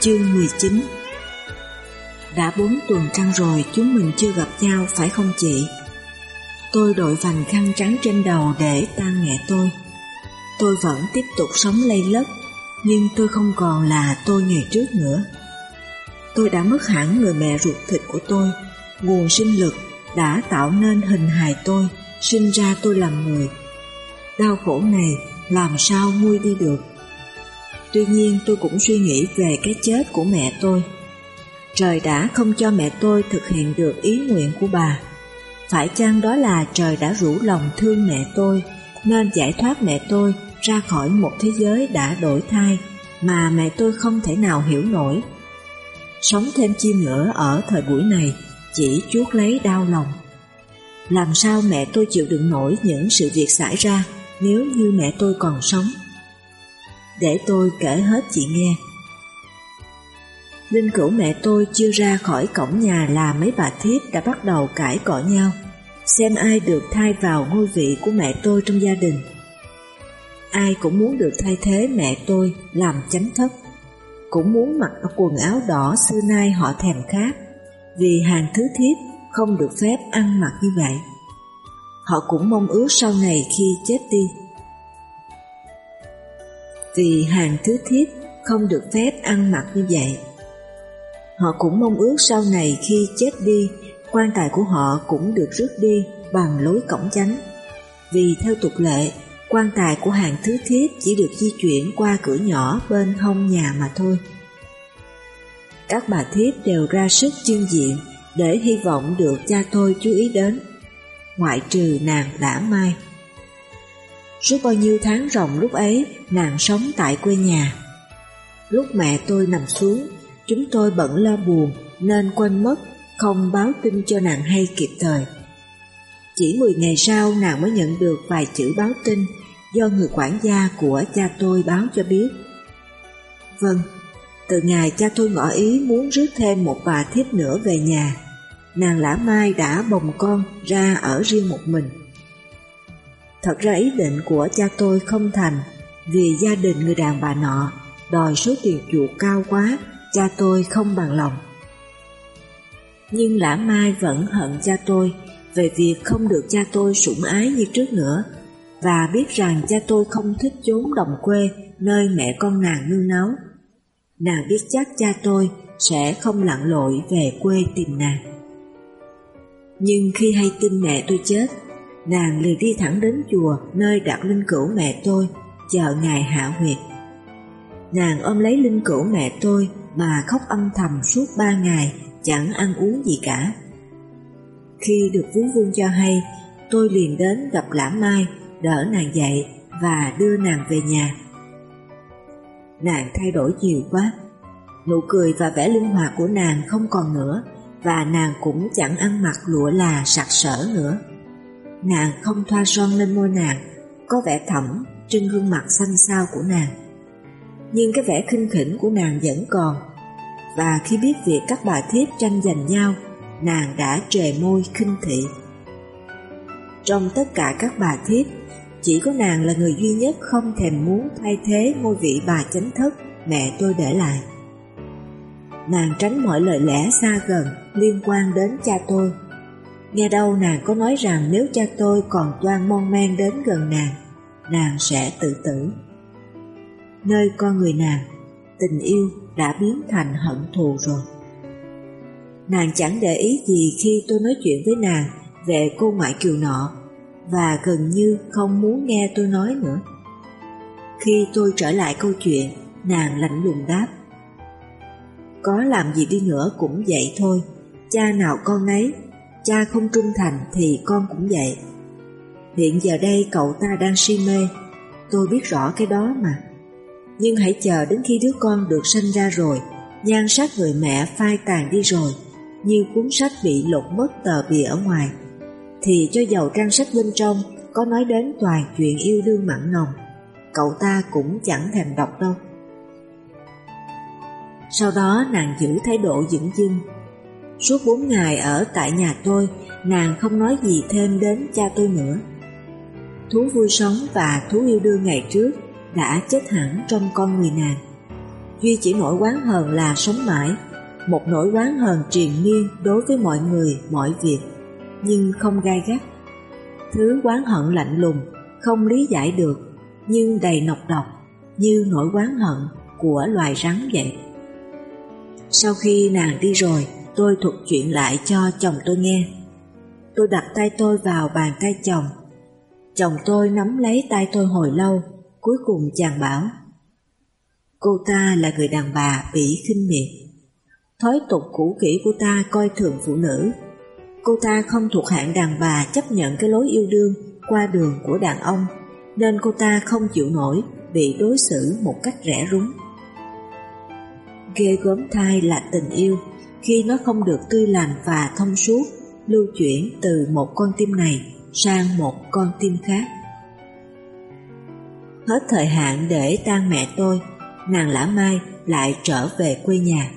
Chương 19 Đã bốn tuần trăng rồi chúng mình chưa gặp nhau phải không chị? Tôi đội vành khăn trắng trên đầu để tan nhẹ tôi. Tôi vẫn tiếp tục sống lây lất, nhưng tôi không còn là tôi ngày trước nữa. Tôi đã mất hẳn người mẹ ruột thịt của tôi, nguồn sinh lực đã tạo nên hình hài tôi, sinh ra tôi làm người. Đau khổ này làm sao nguôi đi được? Tuy nhiên tôi cũng suy nghĩ về cái chết của mẹ tôi. Trời đã không cho mẹ tôi thực hiện được ý nguyện của bà. Phải chăng đó là trời đã rủ lòng thương mẹ tôi, nên giải thoát mẹ tôi ra khỏi một thế giới đã đổi thay mà mẹ tôi không thể nào hiểu nổi. Sống thêm chi nữa ở thời buổi này chỉ chuốt lấy đau lòng. Làm sao mẹ tôi chịu đựng nổi những sự việc xảy ra nếu như mẹ tôi còn sống? Để tôi kể hết chị nghe. Linh cữu mẹ tôi chưa ra khỏi cổng nhà là mấy bà thiếp đã bắt đầu cãi cọ nhau, xem ai được thay vào ngôi vị của mẹ tôi trong gia đình. Ai cũng muốn được thay thế mẹ tôi làm chánh thất, cũng muốn mặc quần áo đỏ xưa nay họ thèm khát, vì hàng thứ thiếp không được phép ăn mặc như vậy. Họ cũng mong ước sau này khi chết đi vì hàng thứ thiếp không được phép ăn mặc như vậy. Họ cũng mong ước sau này khi chết đi, quan tài của họ cũng được rước đi bằng lối cổng chánh. Vì theo tục lệ, quan tài của hàng thứ thiếp chỉ được di chuyển qua cửa nhỏ bên hông nhà mà thôi. Các bà thiếp đều ra sức chương diện để hy vọng được cha tôi chú ý đến, ngoại trừ nàng đã mai. Suốt bao nhiêu tháng ròng lúc ấy nàng sống tại quê nhà. Lúc mẹ tôi nằm xuống, chúng tôi bận lo buồn nên quên mất không báo tin cho nàng hay kịp thời. Chỉ 10 ngày sau nàng mới nhận được vài chữ báo tin do người quản gia của cha tôi báo cho biết. Vâng, từ ngày cha tôi ngỏ ý muốn rước thêm một bà thiếp nữa về nhà, nàng Lã Mai đã bồng con ra ở riêng một mình. Thật ra ý định của cha tôi không thành vì gia đình người đàn bà nọ đòi số tiền chuộc cao quá, cha tôi không bằng lòng. Nhưng Lã Mai vẫn hận cha tôi về việc không được cha tôi sủng ái như trước nữa và biết rằng cha tôi không thích chốn đồng quê nơi mẹ con nàng nương náu. Nàng biết chắc cha tôi sẽ không lặn lội về quê tìm nàng. Nhưng khi hay tin mẹ tôi chết, nàng liền đi thẳng đến chùa nơi đặt linh cữu mẹ tôi, chờ ngày hạ huyệt. Nàng ôm lấy linh cữu mẹ tôi mà khóc âm thầm suốt ba ngày, chẳng ăn uống gì cả. Khi được vú vương cho hay, tôi liền đến gặp Lãm Mai, đỡ nàng dậy và đưa nàng về nhà. Nàng thay đổi nhiều quá, nụ cười và vẻ linh hoạt của nàng không còn nữa, và nàng cũng chẳng ăn mặc lụa là sặc sỡ nữa. Nàng không thoa son lên môi nàng, có vẻ thẩm trên gương mặt xanh xao của nàng. Nhưng cái vẻ khinh khỉnh của nàng vẫn còn, và khi biết việc các bà thiếp tranh giành nhau, nàng đã trề môi khinh thị. Trong tất cả các bà thiếp, chỉ có nàng là người duy nhất không thèm muốn thay thế ngôi vị bà chánh thất mẹ tôi để lại. Nàng tránh mọi lời lẽ xa gần liên quan đến cha tôi Nghe đâu nàng có nói rằng nếu cha tôi còn toan mon men đến gần nàng, nàng sẽ tự tử. Nơi con người nàng, tình yêu đã biến thành hận thù rồi. Nàng chẳng để ý gì khi tôi nói chuyện với nàng về cô ngoại kiều nọ và gần như không muốn nghe tôi nói nữa. Khi tôi trở lại câu chuyện, nàng lạnh lùng đáp. Có làm gì đi nữa cũng vậy thôi, cha nào con nấy Cha không trung thành thì con cũng vậy. Hiện giờ đây cậu ta đang si mê, tôi biết rõ cái đó mà. Nhưng hãy chờ đến khi đứa con được sinh ra rồi, nhan sắc người mẹ phai tàn đi rồi, như cuốn sách bị lột mất tờ bìa ở ngoài, thì cho dầu trang sách bên trong có nói đến toàn chuyện yêu đương mặn nồng, cậu ta cũng chẳng thèm đọc đâu. Sau đó nàng giữ thái độ dững dưng Suốt bốn ngày ở tại nhà tôi, nàng không nói gì thêm đến cha tôi nữa. Thú vui sống và thú yêu đương ngày trước đã chết hẳn trong con người nàng. Duy chỉ nỗi oán hờn là sống mãi, một nỗi oán hờn triền miên đối với mọi người, mọi việc, nhưng không gai gắt. Thứ oán hận lạnh lùng, không lý giải được, nhưng đầy nọc độc, như nỗi oán hận của loài rắn vậy. Sau khi nàng đi rồi, tôi thuật chuyện lại cho chồng tôi nghe. Tôi đặt tay tôi vào bàn tay chồng. Chồng tôi nắm lấy tay tôi hồi lâu, cuối cùng chàng bảo Cô ta là người đàn bà bị khinh miệt. Thói tục cũ kỹ của ta coi thường phụ nữ. Cô ta không thuộc hạng đàn bà chấp nhận cái lối yêu đương qua đường của đàn ông, nên cô ta không chịu nổi bị đối xử một cách rẻ rúng. Ghê gớm thai là tình yêu, khi nó không được tươi lành và thông suốt, lưu chuyển từ một con tim này sang một con tim khác. Hết thời hạn để tang mẹ tôi, nàng Lã Mai lại trở về quê nhà.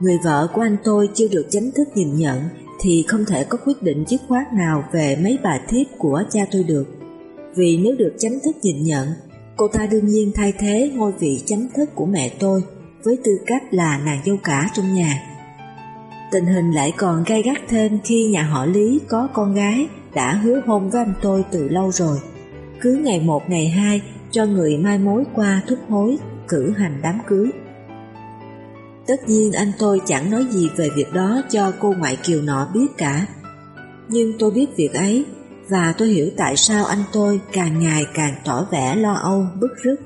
Người vợ của anh tôi chưa được chính thức nhìn nhận thì không thể có quyết định dứt khoát nào về mấy bà thiếp của cha tôi được. Vì nếu được chính thức nhìn nhận, cô ta đương nhiên thay thế ngôi vị chính thức của mẹ tôi với tư cách là nàng dâu cả trong nhà. Tình hình lại còn gay gắt thêm khi nhà họ Lý có con gái đã hứa hôn với anh tôi từ lâu rồi. Cứ ngày một ngày hai cho người mai mối qua thúc hối, cử hành đám cưới. Tất nhiên anh tôi chẳng nói gì về việc đó cho cô ngoại kiều nọ biết cả. Nhưng tôi biết việc ấy và tôi hiểu tại sao anh tôi càng ngày càng tỏ vẻ lo âu, bức rứt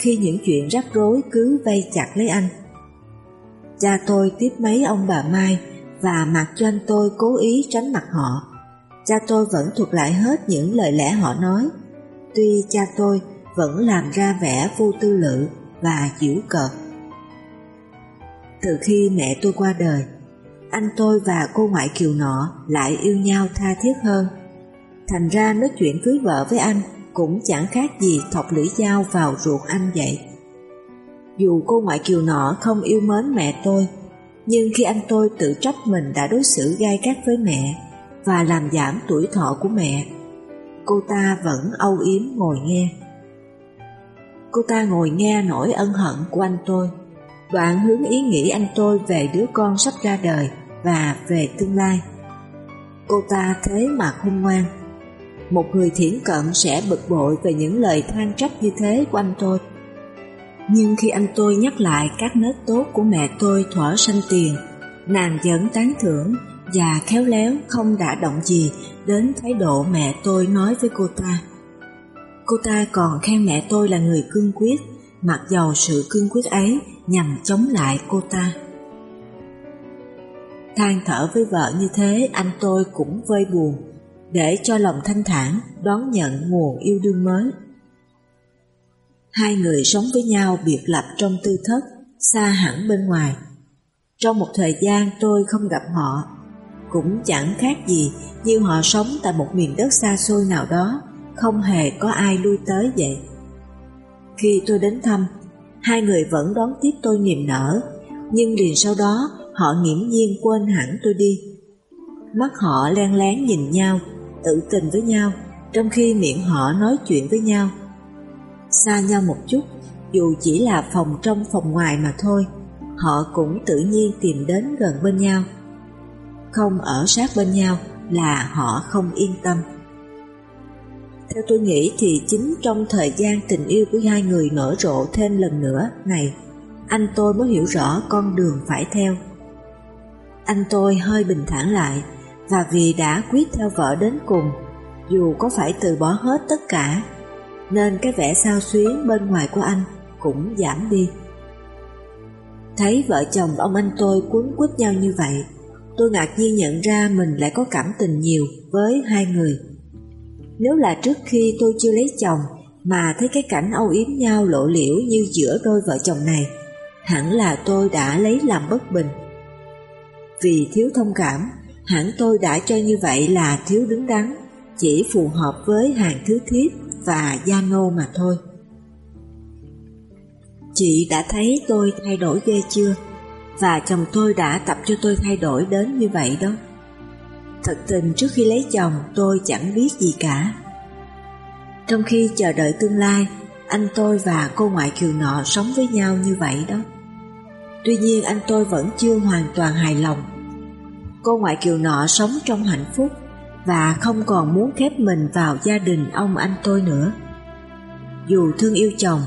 khi những chuyện rắc rối cứ vây chặt lấy anh. Cha tôi tiếp mấy ông bà Mai và mặc cho anh tôi cố ý tránh mặt họ. Cha tôi vẫn thuật lại hết những lời lẽ họ nói. Tuy cha tôi vẫn làm ra vẻ vô tư lự và giễu cợt. Từ khi mẹ tôi qua đời, anh tôi và cô ngoại kiều nọ lại yêu nhau tha thiết hơn. Thành ra nói chuyện cưới vợ với anh cũng chẳng khác gì thọc lưỡi dao vào ruột anh vậy. Dù cô ngoại kiều nọ không yêu mến mẹ tôi, nhưng khi anh tôi tự trách mình đã đối xử gai gắt với mẹ và làm giảm tuổi thọ của mẹ, cô ta vẫn âu yếm ngồi nghe. Cô ta ngồi nghe nỗi ân hận của anh tôi, đoạn hướng ý nghĩ anh tôi về đứa con sắp ra đời và về tương lai. Cô ta thế mà không ngoan. Một người thiển cận sẽ bực bội về những lời than trách như thế của anh tôi. Nhưng khi anh tôi nhắc lại các nết tốt của mẹ tôi thuở sanh tiền, nàng vẫn tán thưởng và khéo léo không đã động gì đến thái độ mẹ tôi nói với cô ta. Cô ta còn khen mẹ tôi là người cương quyết, mặc dầu sự cương quyết ấy nhằm chống lại cô ta. Than thở với vợ như thế anh tôi cũng vơi buồn, để cho lòng thanh thản đón nhận nguồn yêu đương mới. Hai người sống với nhau biệt lập trong tư thất, xa hẳn bên ngoài. Trong một thời gian tôi không gặp họ, cũng chẳng khác gì như họ sống tại một miền đất xa xôi nào đó, không hề có ai lui tới vậy. Khi tôi đến thăm, hai người vẫn đón tiếp tôi niềm nở, nhưng liền sau đó họ nghiễm nhiên quên hẳn tôi đi. Mắt họ len lén nhìn nhau, tự tình với nhau, trong khi miệng họ nói chuyện với nhau. Xa nhau một chút, dù chỉ là phòng trong phòng ngoài mà thôi, họ cũng tự nhiên tìm đến gần bên nhau. Không ở sát bên nhau là họ không yên tâm. Theo tôi nghĩ thì chính trong thời gian tình yêu của hai người nở rộ thêm lần nữa này, anh tôi mới hiểu rõ con đường phải theo. Anh tôi hơi bình thản lại và vì đã quyết theo vợ đến cùng, dù có phải từ bỏ hết tất cả, nên cái vẻ sao xuyến bên ngoài của anh cũng giảm đi. Thấy vợ chồng ông anh tôi cuốn quýt nhau như vậy, tôi ngạc nhiên nhận ra mình lại có cảm tình nhiều với hai người. Nếu là trước khi tôi chưa lấy chồng mà thấy cái cảnh âu yếm nhau lộ liễu như giữa đôi vợ chồng này, hẳn là tôi đã lấy làm bất bình. Vì thiếu thông cảm, hẳn tôi đã cho như vậy là thiếu đứng đắn, chỉ phù hợp với hàng thứ thiết và gia nô mà thôi. Chị đã thấy tôi thay đổi ghê chưa? Và chồng tôi đã tập cho tôi thay đổi đến như vậy đó. Thật tình trước khi lấy chồng tôi chẳng biết gì cả. Trong khi chờ đợi tương lai, anh tôi và cô ngoại kiều nọ sống với nhau như vậy đó. Tuy nhiên anh tôi vẫn chưa hoàn toàn hài lòng. Cô ngoại kiều nọ sống trong hạnh phúc và không còn muốn khép mình vào gia đình ông anh tôi nữa. Dù thương yêu chồng,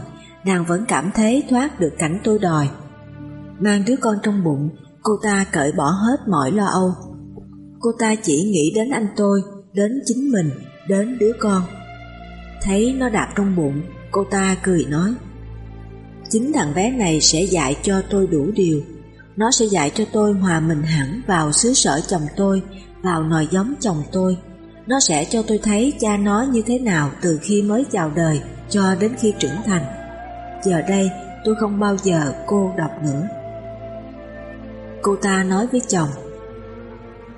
nàng vẫn cảm thấy thoát được cảnh tôi đòi. Mang đứa con trong bụng, cô ta cởi bỏ hết mọi lo âu. Cô ta chỉ nghĩ đến anh tôi, đến chính mình, đến đứa con. Thấy nó đạp trong bụng, cô ta cười nói Chính thằng bé này sẽ dạy cho tôi đủ điều nó sẽ dạy cho tôi hòa mình hẳn vào xứ sở chồng tôi, Vào nòi giống chồng tôi. Nó sẽ cho tôi thấy cha nó như thế nào từ khi mới chào đời cho đến khi trưởng thành. Giờ đây, tôi không bao giờ cô độc nữa. Cô ta nói với chồng,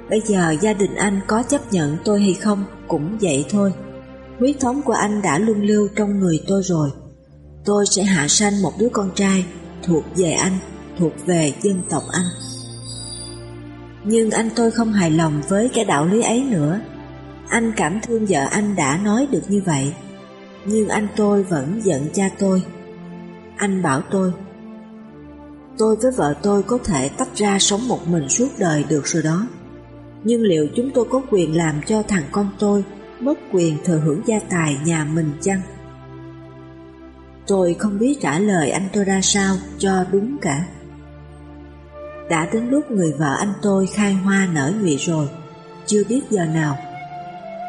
Bây giờ gia đình anh có chấp nhận tôi hay không cũng vậy thôi. Huyết thống của anh đã luân lưu trong người tôi rồi. Tôi sẽ hạ sanh một đứa con trai Thuộc về anh. Thuộc về dân tộc anh Nhưng anh tôi không hài lòng với cái đạo lý ấy nữa Anh cảm thương vợ anh đã nói được như vậy, Nhưng anh tôi vẫn giận cha tôi Anh bảo tôi Tôi với vợ tôi có thể tách ra sống một mình suốt đời được rồi đó, Nhưng liệu chúng tôi có quyền làm cho thằng con tôi mất quyền thừa hưởng gia tài nhà mình chăng? Tôi không biết trả lời anh tôi ra sao cho đúng cả. Đã đến lúc người vợ anh tôi khai hoa nở nhụy rồi, chưa biết giờ nào.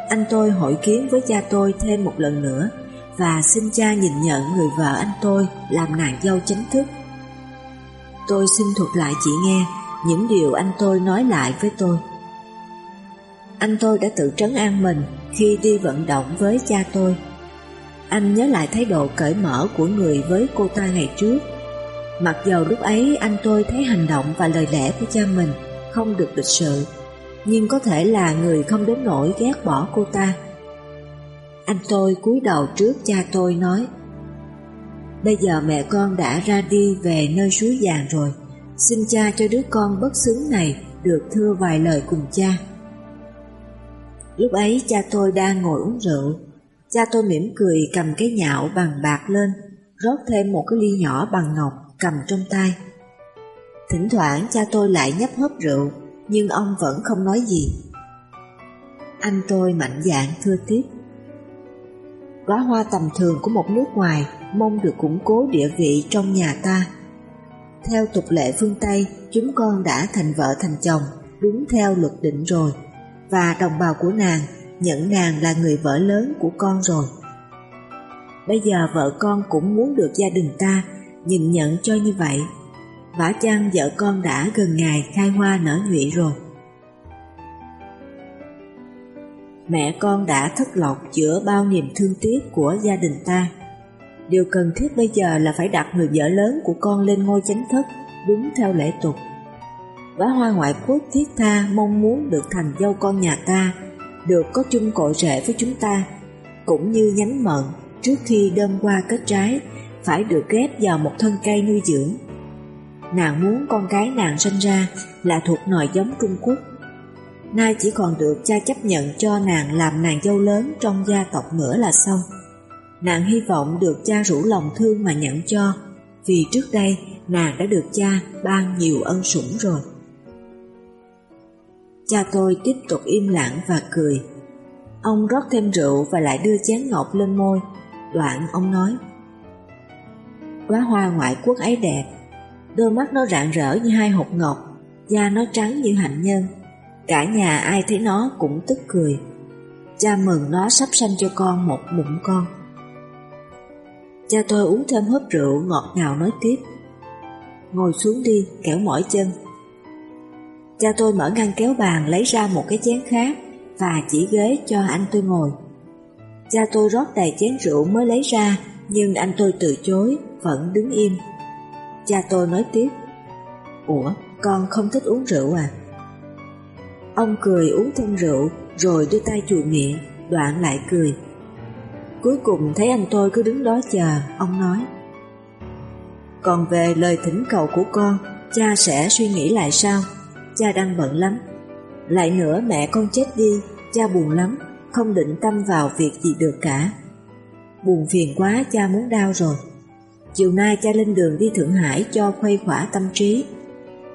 Anh tôi hội kiến với cha tôi thêm một lần nữa và xin cha nhìn nhận người vợ anh tôi làm nàng dâu chính thức. Tôi xin thuật lại chị nghe những điều anh tôi nói lại với tôi. Anh tôi đã tự trấn an mình khi đi vận động với cha tôi. Anh nhớ lại thái độ cởi mở của người với cô ta ngày trước. Mặc dầu lúc ấy anh tôi thấy hành động và lời lẽ của cha mình không được lịch sự, nhưng có thể là người không đến nỗi ghét bỏ cô ta. Anh tôi cúi đầu trước cha tôi nói Bây giờ mẹ con đã ra đi về nơi suối vàng rồi. Xin cha cho đứa con bất xứng này được thưa vài lời cùng cha. Lúc ấy cha tôi đang ngồi uống rượu. Cha tôi mỉm cười cầm cái nhạo bằng bạc lên Rót thêm một cái ly nhỏ bằng ngọc cầm trong tay. Thỉnh thoảng cha tôi lại nhấp hớp rượu, Nhưng ông vẫn không nói gì. Anh tôi mạnh dạn thưa tiếp. Đóa hoa tầm thường của một nước ngoài Mong được củng cố địa vị trong nhà ta. Theo tục lệ phương Tây, Chúng con đã thành vợ thành chồng, Đúng theo luật định rồi. Và đồng bào của nàng, nhận nàng là người vợ lớn của con rồi. Bây giờ vợ con cũng muốn được gia đình ta nhìn nhận cho như vậy. Vả chăng vợ con đã gần ngày khai hoa nở nhụy rồi. Mẹ con đã thất lọc giữa bao niềm thương tiếc của gia đình ta. Điều cần thiết bây giờ là phải đặt người vợ lớn của con lên ngôi chánh thất đúng theo lễ tục Bá hoa ngoại quốc thiết tha mong muốn được thành dâu con nhà ta, được có chung cội rễ với chúng ta, cũng như nhánh mận trước khi đơm qua kết trái phải được ghép vào một thân cây nuôi dưỡng. Nàng muốn con gái nàng sinh ra là thuộc nòi giống Trung Quốc. Nay chỉ còn được cha chấp nhận cho nàng làm nàng dâu lớn trong gia tộc nữa là xong. Nàng hy vọng được cha rủ lòng thương mà nhận cho, vì trước đây nàng đã được cha ban nhiều ân sủng rồi. Cha tôi tiếp tục im lặng và cười. Ông rót thêm rượu và lại đưa chén ngọc lên môi. Đoạn ông nói Đóa hoa ngoại quốc ấy đẹp. Đôi mắt nó rạng rỡ như hai hột ngọc Da nó trắng như hạnh nhân. Cả nhà ai thấy nó cũng tức cười. Cha mừng nó sắp sanh cho con một bụng con. Cha tôi uống thêm hớp rượu ngọt ngào nói tiếp. Ngồi xuống đi kẻo mỏi chân. Cha tôi mở ngăn kéo bàn lấy ra một cái chén khác và chỉ ghế cho anh tôi ngồi. Cha tôi rót đầy chén rượu mới lấy ra nhưng anh tôi từ chối, vẫn đứng im. Cha tôi nói tiếp Ủa, con không thích uống rượu à? Ông cười uống thêm rượu rồi đưa tay chùi miệng, đoạn lại cười. Cuối cùng thấy anh tôi cứ đứng đó chờ, ông nói Còn về lời thỉnh cầu của con, cha sẽ suy nghĩ lại sao? cha đang bận lắm. Lại nữa mẹ con chết đi, cha buồn lắm, không định tâm vào việc gì được cả. buồn phiền quá cha muốn đau rồi. Chiều nay cha lên đường đi Thượng Hải cho khuây khỏa tâm trí.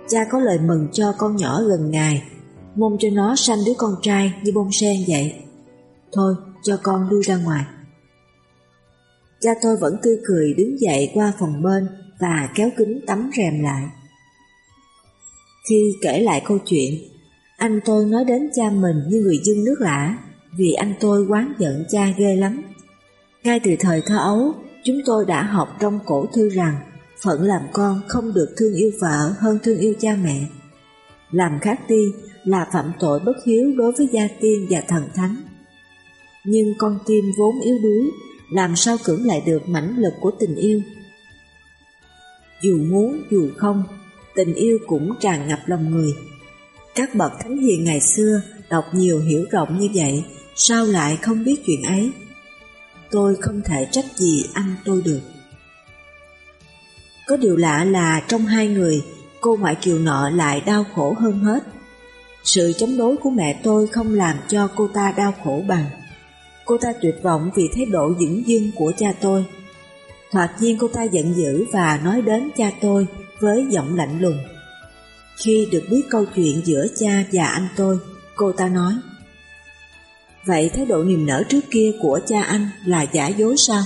Cha có lời mừng cho con nhỏ gần ngài, mong cho nó sanh đứa con trai như bông sen vậy. Thôi, cho con lui ra ngoài. Cha tôi vẫn tươi cười đứng dậy qua phòng bên và kéo kính tấm rèm lại. Khi kể lại câu chuyện, anh tôi nói đến cha mình như người dân nước lã vì anh tôi quán giận cha ghê lắm. Ngay từ thời thơ ấu, chúng tôi đã học trong cổ thư rằng phận làm con không được thương yêu vợ hơn thương yêu cha mẹ. Làm khác tiên là phạm tội bất hiếu đối với gia tiên và thần thánh. Nhưng con tim vốn yếu đuối, làm sao cưỡng lại được mãnh lực của tình yêu? Dù muốn dù không, tình yêu cũng tràn ngập lòng người. Các bậc thánh hiền ngày xưa đọc nhiều hiểu rộng như vậy, sao lại không biết chuyện ấy? Tôi không thể trách gì anh tôi được. Có điều lạ là trong hai người, cô ngoại kiều nọ lại đau khổ hơn hết. Sự chống đối của mẹ tôi không làm cho cô ta đau khổ bằng. Cô ta tuyệt vọng vì thái độ dững dưng của cha tôi. Thoạt nhiên cô ta giận dữ và nói đến cha tôi với giọng lạnh lùng. Khi được biết câu chuyện giữa cha và anh tôi, cô ta nói Vậy thái độ niềm nở trước kia của cha anh là giả dối sao?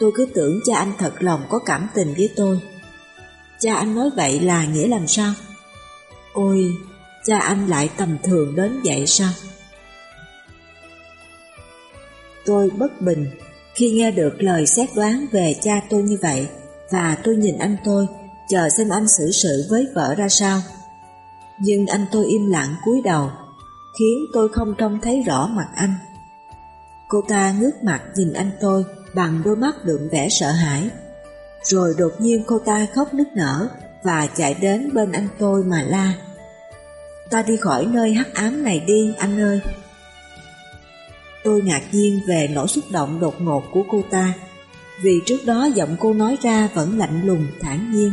Tôi cứ tưởng cha anh thật lòng có cảm tình với tôi. Cha anh nói vậy là nghĩa làm sao? Ôi, cha anh lại tầm thường đến vậy sao? Tôi bất bình khi nghe được lời xét đoán về cha tôi như vậy và tôi nhìn anh tôi chờ xem anh xử sự với vợ ra sao. Nhưng anh tôi im lặng cúi đầu khiến tôi không trông thấy rõ mặt anh. Cô ta ngước mặt nhìn anh tôi bằng đôi mắt đượm vẻ sợ hãi. Rồi đột nhiên cô ta khóc nức nở và chạy đến bên anh tôi mà la. Ta đi khỏi nơi hắc ám này đi anh ơi. Tôi ngạc nhiên về nỗi xúc động đột ngột của cô ta, vì trước đó giọng cô nói ra vẫn lạnh lùng thản nhiên.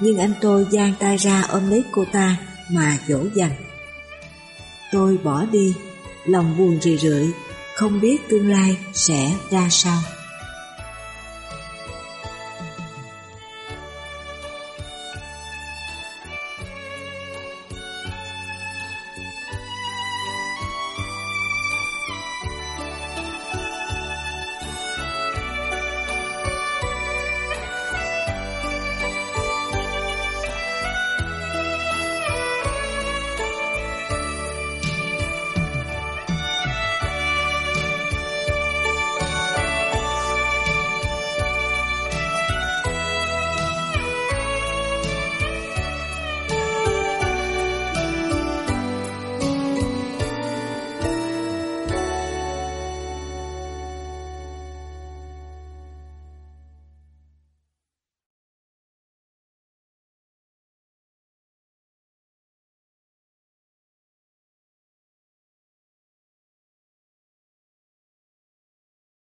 Nhưng anh tôi giang tay ra ôm lấy cô ta mà dỗ dành. Tôi bỏ đi, lòng buồn rười rượi, không biết tương lai sẽ ra sao.